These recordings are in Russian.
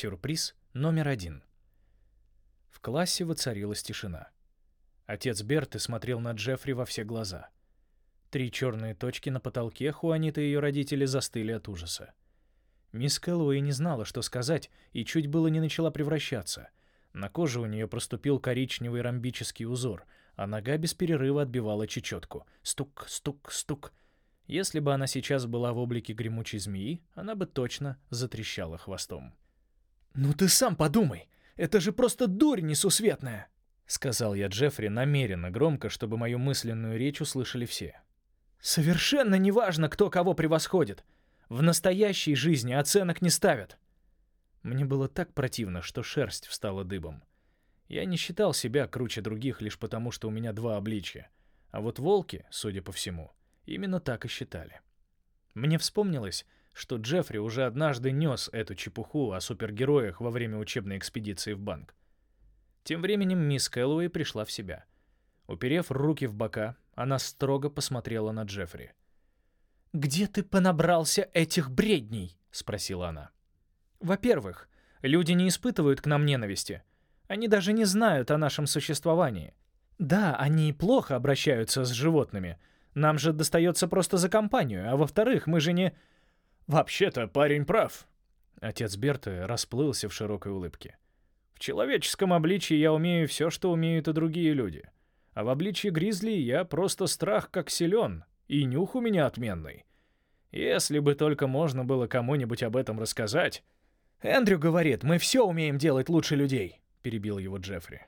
Сюрприз номер один. В классе воцарилась тишина. Отец Берты смотрел на Джеффри во все глаза. Три черные точки на потолке Хуанита и ее родители застыли от ужаса. Мисс Кэллоуэй не знала, что сказать, и чуть было не начала превращаться. На коже у нее проступил коричневый ромбический узор, а нога без перерыва отбивала чечетку. Стук, стук, стук. Если бы она сейчас была в облике гремучей змеи, она бы точно затрещала хвостом. «Ну ты сам подумай! Это же просто дурь несусветная!» Сказал я Джеффри намеренно громко, чтобы мою мысленную речь услышали все. «Совершенно неважно, кто кого превосходит. В настоящей жизни оценок не ставят». Мне было так противно, что шерсть встала дыбом. Я не считал себя круче других лишь потому, что у меня два обличия. А вот волки, судя по всему, именно так и считали. Мне вспомнилось, что Джеффри уже однажды нес эту чепуху о супергероях во время учебной экспедиции в банк. Тем временем мисс Кэллоуэй пришла в себя. Уперев руки в бока, она строго посмотрела на Джеффри. «Где ты понабрался этих бредней?» — спросила она. «Во-первых, люди не испытывают к нам ненависти. Они даже не знают о нашем существовании. Да, они плохо обращаются с животными. Нам же достается просто за компанию. А во-вторых, мы же не...» «Вообще-то парень прав». Отец Берты расплылся в широкой улыбке. «В человеческом обличии я умею все, что умеют и другие люди. А в обличии гризли я просто страх как силен, и нюх у меня отменный. Если бы только можно было кому-нибудь об этом рассказать...» «Эндрю говорит, мы все умеем делать лучше людей», — перебил его Джеффри.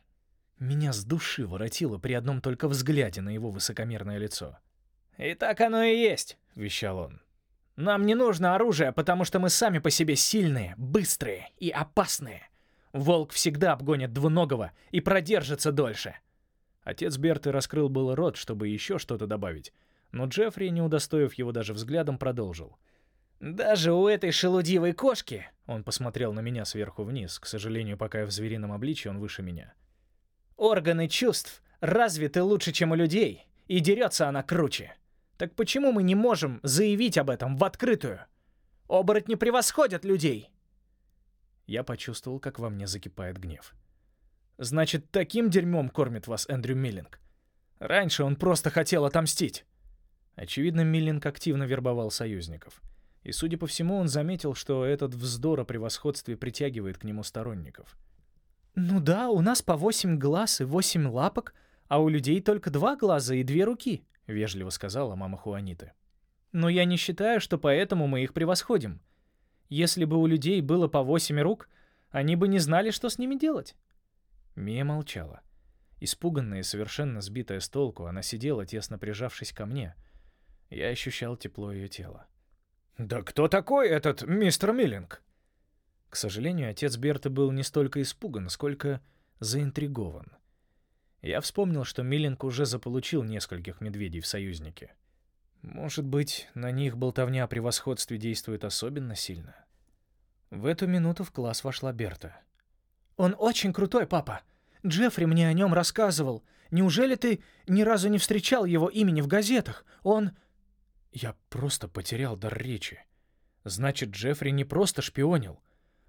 Меня с души воротило при одном только взгляде на его высокомерное лицо. «И так оно и есть», — вещал он. Нам не нужно оружие, потому что мы сами по себе сильные, быстрые и опасные. Волк всегда обгонит двуногого и продержится дольше. Отец Берты раскрыл был рот, чтобы еще что-то добавить, но Джеффри, не удостоив его даже взглядом, продолжил. «Даже у этой шелудивой кошки...» Он посмотрел на меня сверху вниз, к сожалению, пока я в зверином обличье, он выше меня. «Органы чувств развиты лучше, чем у людей, и дерется она круче. Так почему мы не можем заявить об этом в открытую? Оборотни превосходят людей!» Я почувствовал, как во мне закипает гнев. «Значит, таким дерьмом кормит вас Эндрю Миллинг? Раньше он просто хотел отомстить!» Очевидно, Миллинг активно вербовал союзников. И, судя по всему, он заметил, что этот вздор о превосходстве притягивает к нему сторонников. «Ну да, у нас по восемь глаз и восемь лапок, а у людей только два глаза и две руки», — вежливо сказала мама Хуаниты. «Но я не считаю, что поэтому мы их превосходим. Если бы у людей было по восемь рук, они бы не знали, что с ними делать». Мия молчала. Испуганная и совершенно сбитая с толку, она сидела, тесно прижавшись ко мне. Я ощущал тепло ее тела. «Да кто такой этот мистер Миллинг?» К сожалению, отец Берта был не столько испуган, сколько заинтригован. Я вспомнил, что Миллинг уже заполучил нескольких медведей в союзнике. Может быть, на них болтовня о превосходстве действует особенно сильно? В эту минуту в класс вошла Берта. «Он очень крутой, папа. Джеффри мне о нем рассказывал. Неужели ты ни разу не встречал его имени в газетах? Он...» Я просто потерял дар речи. Значит, Джеффри не просто шпионил.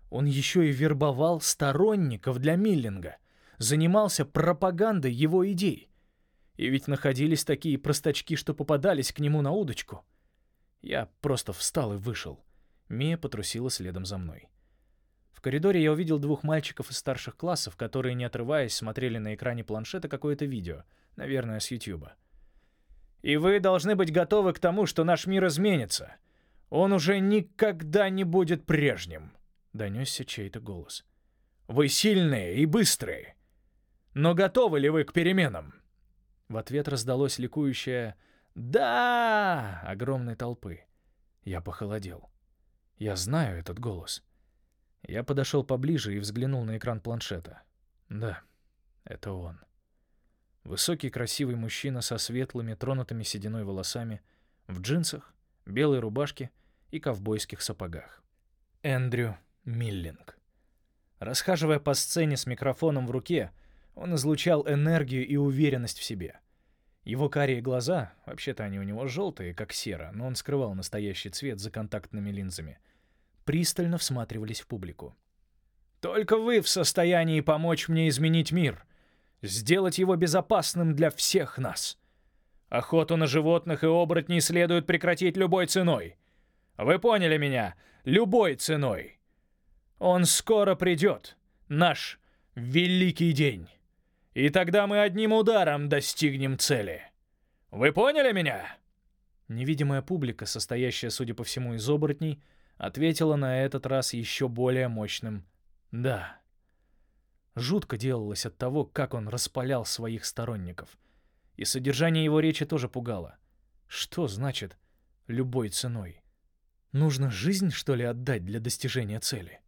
Он еще и вербовал сторонников для Миллинга занимался пропагандой его идей. И ведь находились такие простачки, что попадались к нему на удочку. Я просто встал и вышел. Мия потрусила следом за мной. В коридоре я увидел двух мальчиков из старших классов, которые, не отрываясь, смотрели на экране планшета какое-то видео, наверное, с Ютьюба. «И вы должны быть готовы к тому, что наш мир изменится. Он уже никогда не будет прежним», — донесся чей-то голос. «Вы сильные и быстрые. Но готовы ли вы к переменам?» В ответ раздалось ликующее «Да!» огромной толпы. Я похолодел. Я знаю этот голос. Я подошел поближе и взглянул на экран планшета. Да, это он. Высокий красивый мужчина со светлыми, тронутыми сединой волосами, в джинсах, белой рубашке и ковбойских сапогах. Эндрю Миллинг. Расхаживая по сцене с микрофоном в руке, он излучал энергию и уверенность в себе. Его карие глаза, вообще-то они у него желтые, как сера, но он скрывал настоящий цвет за контактными линзами, пристально всматривались в публику. Только вы в состоянии помочь мне изменить мир, сделать его безопасным для всех нас. Охоту на животных и оборотней следует прекратить любой ценой. Вы поняли меня? Любой ценой. Он скоро придет, наш великий день. И тогда мы одним ударом достигнем цели. Вы поняли меня?» Невидимая публика, состоящая, судя по всему, из оборотней, ответила на этот раз еще более мощным «да». Жутко делалось от того, как он распалял своих сторонников. И содержание его речи тоже пугало. Что значит «любой ценой»? Нужно жизнь, что ли, отдать для достижения цели?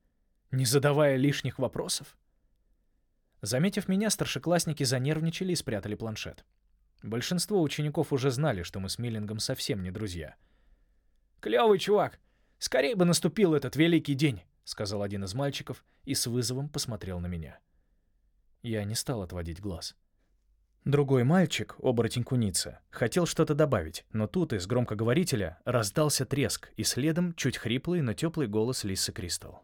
не задавая лишних вопросов? Заметив меня, старшеклассники занервничали и спрятали планшет. Большинство учеников уже знали, что мы с Миллингом совсем не друзья. «Клёвый чувак! Скорее бы наступил этот великий день!» — сказал один из мальчиков и с вызовом посмотрел на меня. Я не стал отводить глаз. Другой мальчик, оборотень куница, хотел что-то добавить, но тут из громкоговорителя раздался треск, и следом чуть хриплый, но теплый голос Лисы Кристал.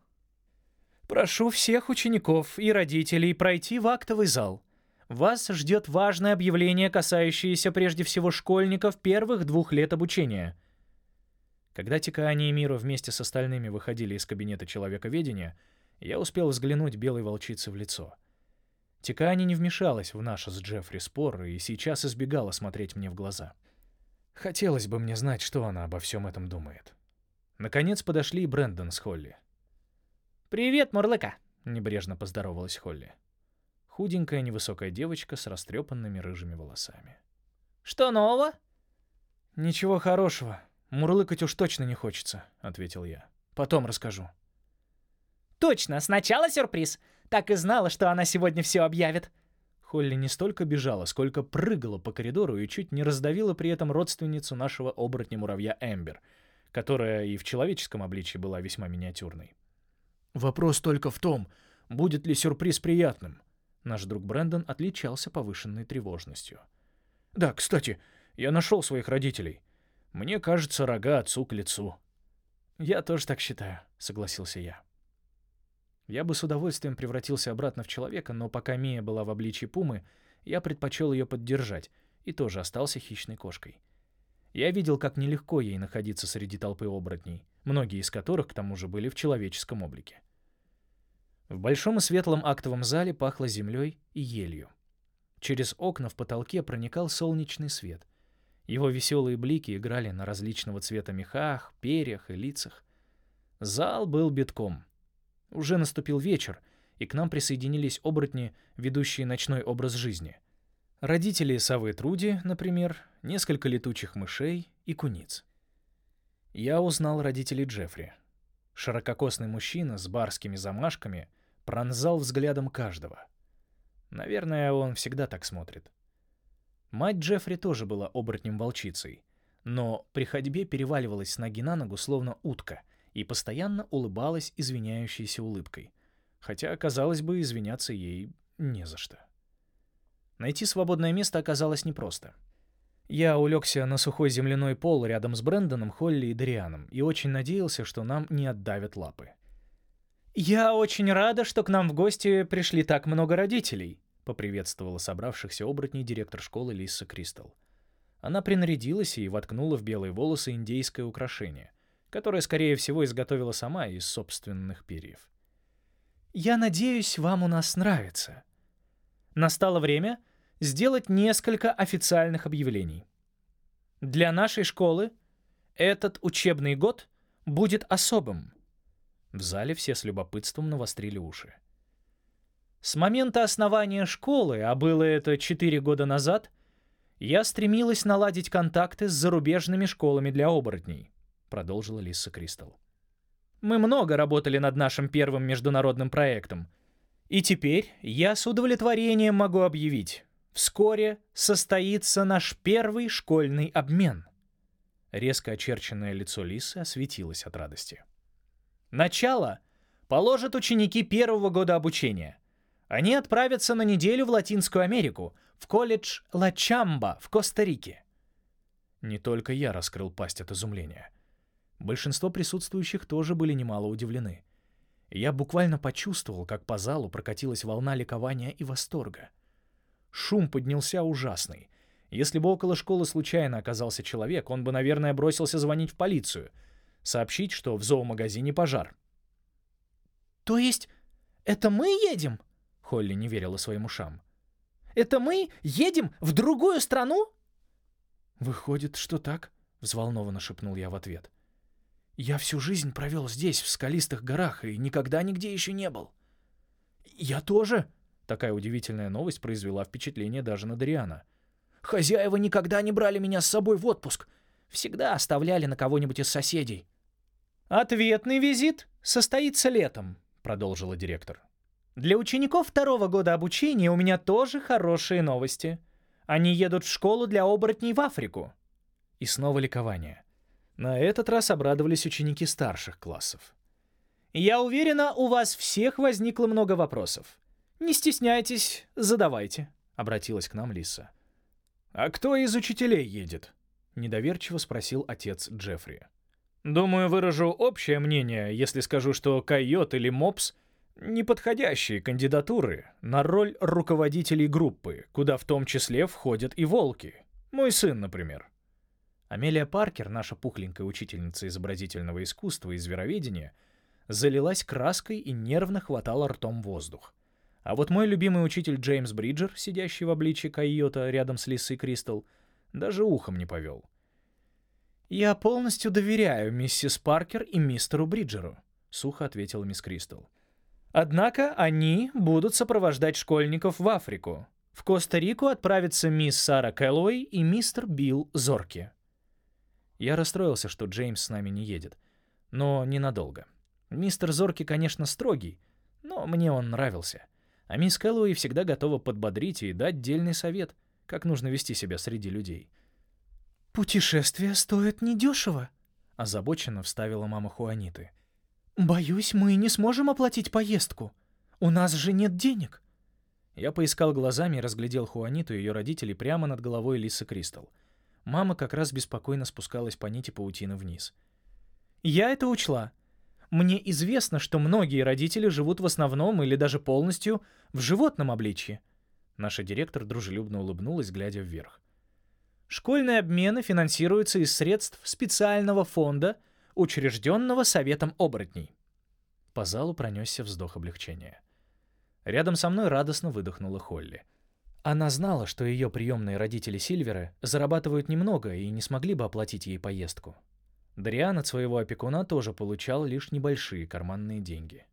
Прошу всех учеников и родителей пройти в актовый зал. Вас ждет важное объявление, касающееся прежде всего школьников первых двух лет обучения. Когда Тикаани и Миро вместе с остальными выходили из кабинета человековедения, я успел взглянуть белой волчице в лицо. Тикаани не вмешалась в наш с Джеффри спор и сейчас избегала смотреть мне в глаза. Хотелось бы мне знать, что она обо всем этом думает. Наконец подошли и Брэндон с Холли. «Привет, Мурлыка!» — небрежно поздоровалась Холли. Худенькая невысокая девочка с растрепанными рыжими волосами. «Что нового?» «Ничего хорошего. Мурлыкать уж точно не хочется», — ответил я. «Потом расскажу». «Точно, сначала сюрприз. Так и знала, что она сегодня все объявит». Холли не столько бежала, сколько прыгала по коридору и чуть не раздавила при этом родственницу нашего оборотня-муравья Эмбер, которая и в человеческом обличье была весьма миниатюрной. Вопрос только в том, будет ли сюрприз приятным. Наш друг Брэндон отличался повышенной тревожностью. Да, кстати, я нашел своих родителей. Мне кажется, рога отцу к лицу. Я тоже так считаю, согласился я. Я бы с удовольствием превратился обратно в человека, но пока Мия была в обличье пумы, я предпочел ее поддержать и тоже остался хищной кошкой. Я видел, как нелегко ей находиться среди толпы оборотней, многие из которых, к тому же, были в человеческом облике. В большом и светлом актовом зале пахло землей и елью. Через окна в потолке проникал солнечный свет. Его веселые блики играли на различного цвета мехах, перьях и лицах. Зал был битком. Уже наступил вечер, и к нам присоединились оборотни, ведущие ночной образ жизни. Родители совы Труди, например, несколько летучих мышей и куниц. Я узнал родителей Джеффри. Ширококосный мужчина с барскими замашками пронзал взглядом каждого. Наверное, он всегда так смотрит. Мать Джеффри тоже была оборотнем-волчицей, но при ходьбе переваливалась с ноги на ногу, словно утка, и постоянно улыбалась извиняющейся улыбкой. Хотя, казалось бы, извиняться ей не за что. Найти свободное место оказалось непросто — я улегся на сухой земляной пол рядом с Брэндоном, Холли и Дарианом и очень надеялся, что нам не отдавят лапы. «Я очень рада, что к нам в гости пришли так много родителей», — поприветствовала собравшихся оборотней директор школы Лиса Кристал. Она принарядилась и воткнула в белые волосы индейское украшение, которое, скорее всего, изготовила сама из собственных перьев. «Я надеюсь, вам у нас нравится. Настало время сделать несколько официальных объявлений. Для нашей школы этот учебный год будет особым. В зале все с любопытством навострили уши. С момента основания школы, а было это 4 года назад, я стремилась наладить контакты с зарубежными школами для оборотней, продолжила Лиса Кристал. Мы много работали над нашим первым международным проектом. И теперь я с удовлетворением могу объявить, Вскоре состоится наш первый школьный обмен. Резко очерченное лицо Лисы осветилось от радости. Начало положат ученики первого года обучения. Они отправятся на неделю в Латинскую Америку, в колледж Ла Чамба в Коста-Рике. Не только я раскрыл пасть от изумления. Большинство присутствующих тоже были немало удивлены. Я буквально почувствовал, как по залу прокатилась волна ликования и восторга. Шум поднялся ужасный. Если бы около школы случайно оказался человек, он бы, наверное, бросился звонить в полицию, сообщить, что в зоомагазине пожар. «То есть это мы едем?» Холли не верила своим ушам. «Это мы едем в другую страну?» «Выходит, что так?» — взволнованно шепнул я в ответ. «Я всю жизнь провел здесь, в скалистых горах, и никогда нигде еще не был». «Я тоже!» — такая удивительная новость произвела впечатление даже на Дариана. «Хозяева никогда не брали меня с собой в отпуск. Всегда оставляли на кого-нибудь из соседей». «Ответный визит состоится летом», — продолжила директор. «Для учеников второго года обучения у меня тоже хорошие новости». Они едут в школу для оборотней в Африку. И снова ликование. На этот раз обрадовались ученики старших классов. Я уверена, у вас всех возникло много вопросов. Не стесняйтесь, задавайте, обратилась к нам Лиса. А кто из учителей едет? недоверчиво спросил отец Джеффри. Думаю, выражу общее мнение, если скажу, что Койот или Мопс неподходящие кандидатуры на роль руководителей группы, куда в том числе входят и волки. Мой сын, например. Амелия Паркер, наша пухленькая учительница изобразительного искусства и звероведения, залилась краской и нервно хватала ртом воздух. А вот мой любимый учитель Джеймс Бриджер, сидящий в обличье койота рядом с Лисой Кристал, даже ухом не повел. «Я полностью доверяю миссис Паркер и мистеру Бриджеру», — сухо ответила мисс Кристал. Однако они будут сопровождать школьников в Африку. В Коста-Рику отправятся мисс Сара Кэллоуэй и мистер Билл Зорки. Я расстроился, что Джеймс с нами не едет. Но ненадолго. Мистер Зорки, конечно, строгий, но мне он нравился. А мисс Кэллоуэй всегда готова подбодрить и дать дельный совет, как нужно вести себя среди людей. «Путешествие стоит недешево», — озабоченно вставила мама Хуаниты — «Боюсь, мы не сможем оплатить поездку. У нас же нет денег». Я поискал глазами и разглядел Хуаниту и ее родителей прямо над головой Лисы Кристал. Мама как раз беспокойно спускалась по нити паутины вниз. «Я это учла. Мне известно, что многие родители живут в основном или даже полностью в животном обличье». Наша директор дружелюбно улыбнулась, глядя вверх. «Школьные обмены финансируются из средств специального фонда — учрежденного Советом оборотней. По залу пронесся вздох облегчения. Рядом со мной радостно выдохнула Холли. Она знала, что ее приемные родители Сильвера зарабатывают немного и не смогли бы оплатить ей поездку. Дариан от своего опекуна тоже получал лишь небольшие карманные деньги.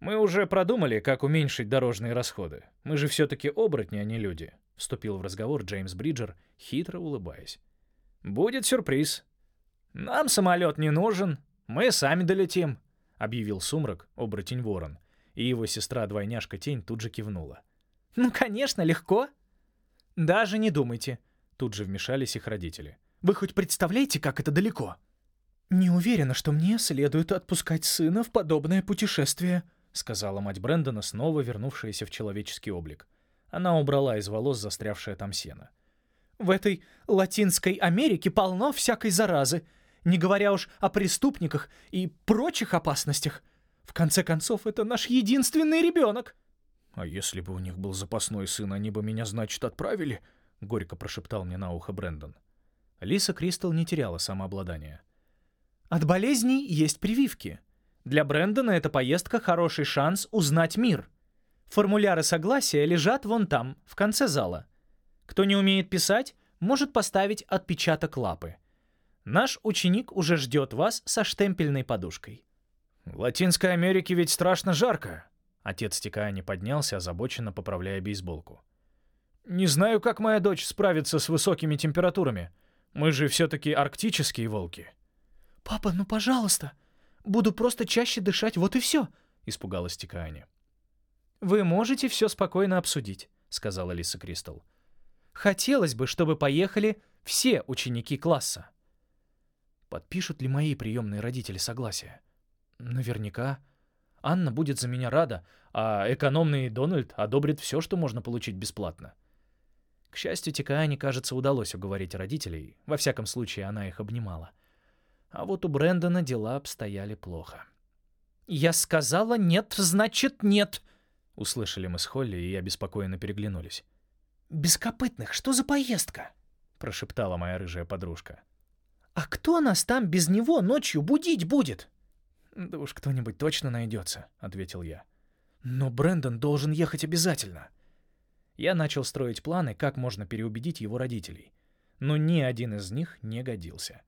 «Мы уже продумали, как уменьшить дорожные расходы. Мы же все-таки оборотни, а не люди», — вступил в разговор Джеймс Бриджер, хитро улыбаясь. «Будет сюрприз. «Нам самолет не нужен, мы сами долетим», — объявил Сумрак, оборотень ворон, и его сестра-двойняшка Тень тут же кивнула. «Ну, конечно, легко». «Даже не думайте», — тут же вмешались их родители. «Вы хоть представляете, как это далеко?» «Не уверена, что мне следует отпускать сына в подобное путешествие», — сказала мать Брэндона, снова вернувшаяся в человеческий облик. Она убрала из волос застрявшее там сено. «В этой Латинской Америке полно всякой заразы не говоря уж о преступниках и прочих опасностях. В конце концов, это наш единственный ребенок. «А если бы у них был запасной сын, они бы меня, значит, отправили?» — горько прошептал мне на ухо Брэндон. Лиса Кристал не теряла самообладания. «От болезней есть прививки. Для Брэндона эта поездка — хороший шанс узнать мир. Формуляры согласия лежат вон там, в конце зала. Кто не умеет писать, может поставить отпечаток лапы. Наш ученик уже ждет вас со штемпельной подушкой. В Латинской Америке ведь страшно жарко. Отец Тикаани поднялся, озабоченно поправляя бейсболку. Не знаю, как моя дочь справится с высокими температурами. Мы же все-таки арктические волки. Папа, ну пожалуйста. Буду просто чаще дышать, вот и все, испугалась Тикаани. Вы можете все спокойно обсудить, сказала Лиса Кристал. Хотелось бы, чтобы поехали все ученики класса. Подпишут ли мои приемные родители согласие? Наверняка. Анна будет за меня рада, а экономный Дональд одобрит все, что можно получить бесплатно. К счастью, Тикаане, кажется, удалось уговорить родителей. Во всяком случае, она их обнимала. А вот у Брэндона дела обстояли плохо. «Я сказала нет, значит нет!» — услышали мы с Холли и обеспокоенно переглянулись. «Бескопытных, что за поездка?» — прошептала моя рыжая подружка. «А кто нас там без него ночью будить будет?» «Да уж кто-нибудь точно найдется», — ответил я. «Но Брэндон должен ехать обязательно». Я начал строить планы, как можно переубедить его родителей. Но ни один из них не годился.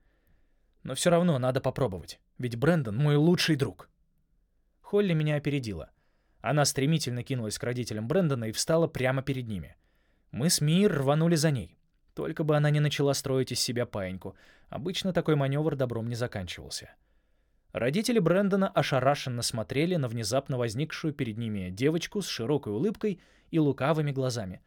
Но все равно надо попробовать, ведь Брэндон мой лучший друг. Холли меня опередила. Она стремительно кинулась к родителям Брэндона и встала прямо перед ними. Мы с Мир рванули за ней. Только бы она не начала строить из себя паиньку. Обычно такой маневр добром не заканчивался. Родители Брэндона ошарашенно смотрели на внезапно возникшую перед ними девочку с широкой улыбкой и лукавыми глазами.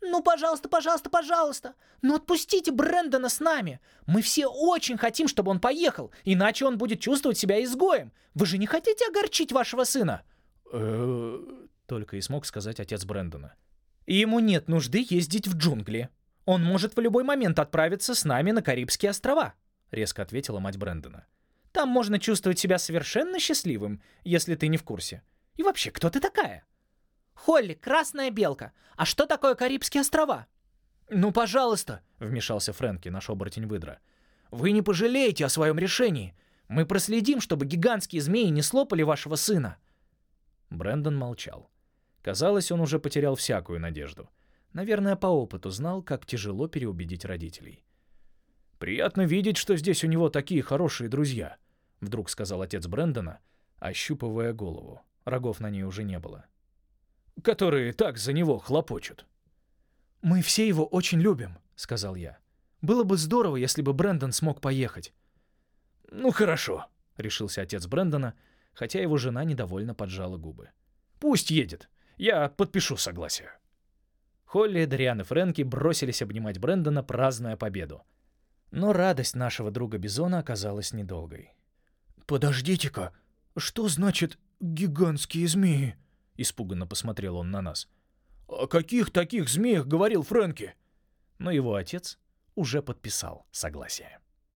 «Ну, пожалуйста, пожалуйста, пожалуйста! Ну, отпустите Брэндона с нами! Мы все очень хотим, чтобы он поехал, иначе он будет чувствовать себя изгоем! Вы же не хотите огорчить вашего сына?» только и смог сказать отец Брэндона. «Ему нет нужды ездить в джунгли. Он может в любой момент отправиться с нами на Карибские острова», — резко ответила мать Брэндона. Там можно чувствовать себя совершенно счастливым, если ты не в курсе. И вообще, кто ты такая? Холли, красная белка. А что такое Карибские острова? Ну, пожалуйста, вмешался Фрэнки, наш оборотень выдра. Вы не пожалеете о своем решении. Мы проследим, чтобы гигантские змеи не слопали вашего сына. Брэндон молчал. Казалось, он уже потерял всякую надежду. Наверное, по опыту знал, как тяжело переубедить родителей. «Приятно видеть, что здесь у него такие хорошие друзья», — вдруг сказал отец Брэндона, ощупывая голову. Рогов на ней уже не было. «Которые так за него хлопочут». «Мы все его очень любим», — сказал я. «Было бы здорово, если бы Брэндон смог поехать». «Ну хорошо», — решился отец Брэндона, хотя его жена недовольно поджала губы. «Пусть едет. Я подпишу согласие». Холли, Дариан и Фрэнки бросились обнимать Брэндона, празднуя победу. Но радость нашего друга Бизона оказалась недолгой. «Подождите-ка, что значит гигантские змеи?» Испуганно посмотрел он на нас. «О каких таких змеях говорил Фрэнки?» Но его отец уже подписал согласие.